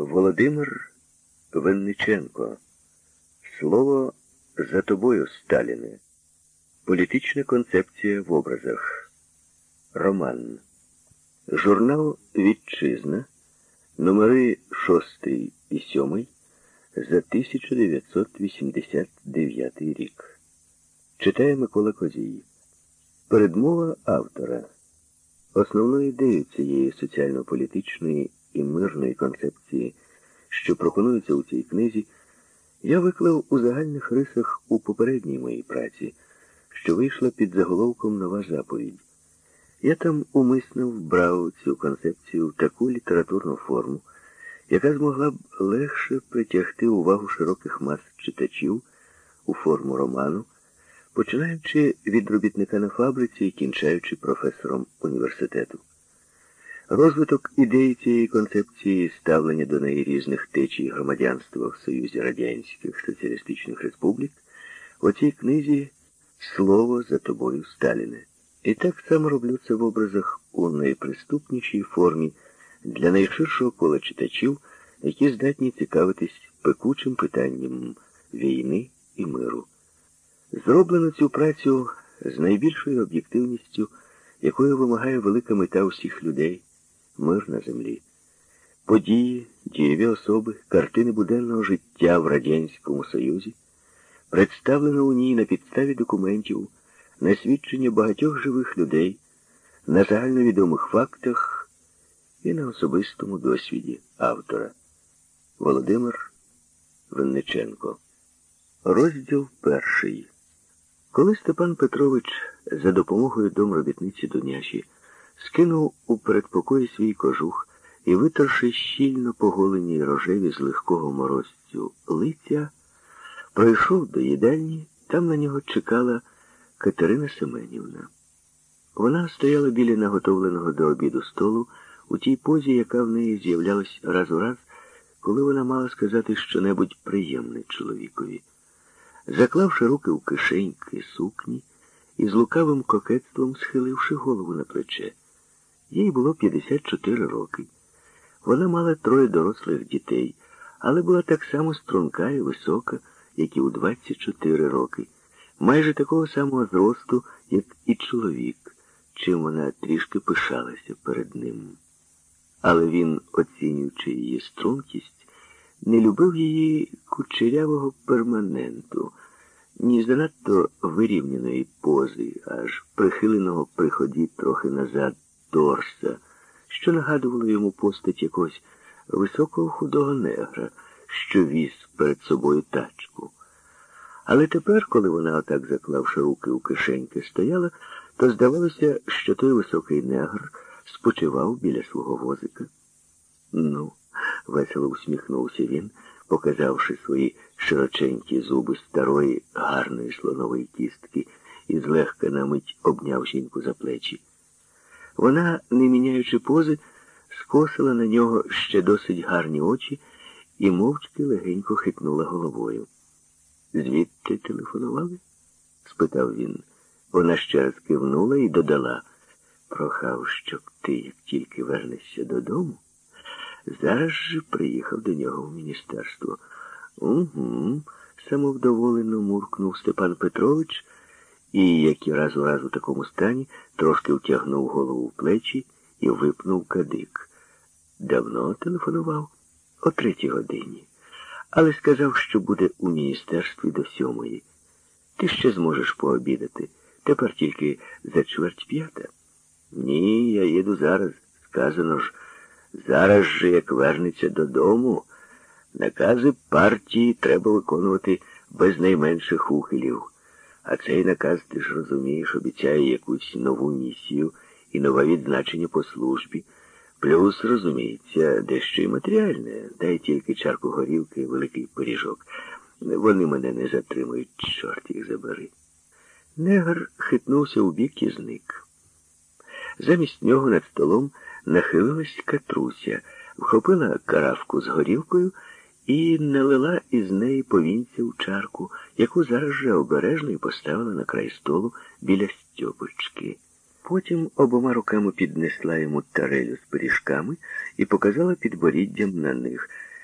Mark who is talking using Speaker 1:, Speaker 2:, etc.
Speaker 1: Володимир Винниченко. Слово за тобою, Сталіне. Політична концепція в образах. Роман. Журнал Вітчизна. Номери 6 і 7 за 1989 рік. Читає Микола Козій. Передмова автора. Основною ідеєю цієї соціально-політичної і мирної концепції, що пропонується у цій книзі, я виклав у загальних рисах у попередній моїй праці, що вийшла під заголовком Нова заповідь. Я там умисно вбрав цю концепцію в таку літературну форму, яка змогла б легше притягти увагу широких мас читачів у форму роману, починаючи від робітника на фабриці і кінчаючи професором університету. Розвиток ідеї цієї концепції, ставлення до неї різних течій громадянства в Союзі Радянських Соціалістичних Республік, у цій книзі Слово за тобою, Сталіне. І так само роблю це в образах у найприступнішій формі для найширшого кола читачів, які здатні цікавитись пекучим питанням війни і миру. Зроблено цю працю з найбільшою об'єктивністю, якою вимагає велика мета усіх людей мир на землі. Події, дієві особи, картини буденного життя в Радянському Союзі представлено у ній на підставі документів, на свідчення багатьох живих людей, на загальновідомих фактах і на особистому досвіді автора. Володимир Винниченко. Розділ перший. Коли Степан Петрович за допомогою домробітниці Дуняші скинув у передпокої свій кожух і, витерши щільно поголені рожеві з легкого морозцю лиця, пройшов до їдальні, там на нього чекала Катерина Семенівна. Вона стояла біля наготовленого до обіду столу у тій позі, яка в неї з'являлась раз у раз, коли вона мала сказати щонебудь приємне чоловікові. Заклавши руки в кишеньки сукні і з лукавим кокетством схиливши голову на плече. Їй було 54 роки. Вона мала троє дорослих дітей, але була так само струнка і висока, як і у 24 роки, майже такого самого зросту, як і чоловік, чим вона трішки пишалася перед ним. Але він, оцінюючи її стрункість, не любив її кучерявого перманенту, ні занадто вирівняної пози, аж прихиленого при ході трохи назад торса, що нагадувало йому постать якогось високого худого негра, що віз перед собою тачку. Але тепер, коли вона, отак заклавши руки у кишеньки, стояла, то здавалося, що той високий негр спочивав біля свого возика. Ну, весело усміхнувся він, показавши свої широченькі зуби старої, гарної слонової кістки і злегка на мить обняв жінку за плечі. Вона, не міняючи пози, скосила на нього ще досить гарні очі і мовчки легенько хитнула головою. Звідти телефонували? спитав він. Вона ще раз кивнула і додала, прохав, щоб ти, як тільки вернешся додому, зараз же приїхав до нього в міністерство. Угу, самовдоволено муркнув Степан Петрович і, як і раз у раз у такому стані, трошки втягнув голову в плечі і випнув кадик. Давно телефонував о третій годині, але сказав, що буде у міністерстві до сьомої. Ти ще зможеш пообідати. Тепер тільки за чверть п'ята. Ні, я їду зараз. Сказано ж, зараз же, як вернеться додому, накази партії треба виконувати без найменших ухилів. А цей наказ, ти ж розумієш, обіцяє якусь нову місію і нове відзначення по службі. Плюс, розуміється, дещо й матеріальне, дай тільки чарку горілки і великий пиріжок. Вони мене не затримують, чорт їх забери. Негр хитнувся у бік і зник. Замість нього над столом нахилилась катруся, вхопила каравку з горілкою і налила із неї повінця в чарку, яку зараз же обережно і поставила на край столу біля Стьопочки. потім обома руками піднесла йому тарелю з пиріжками і показала підборіддям на них.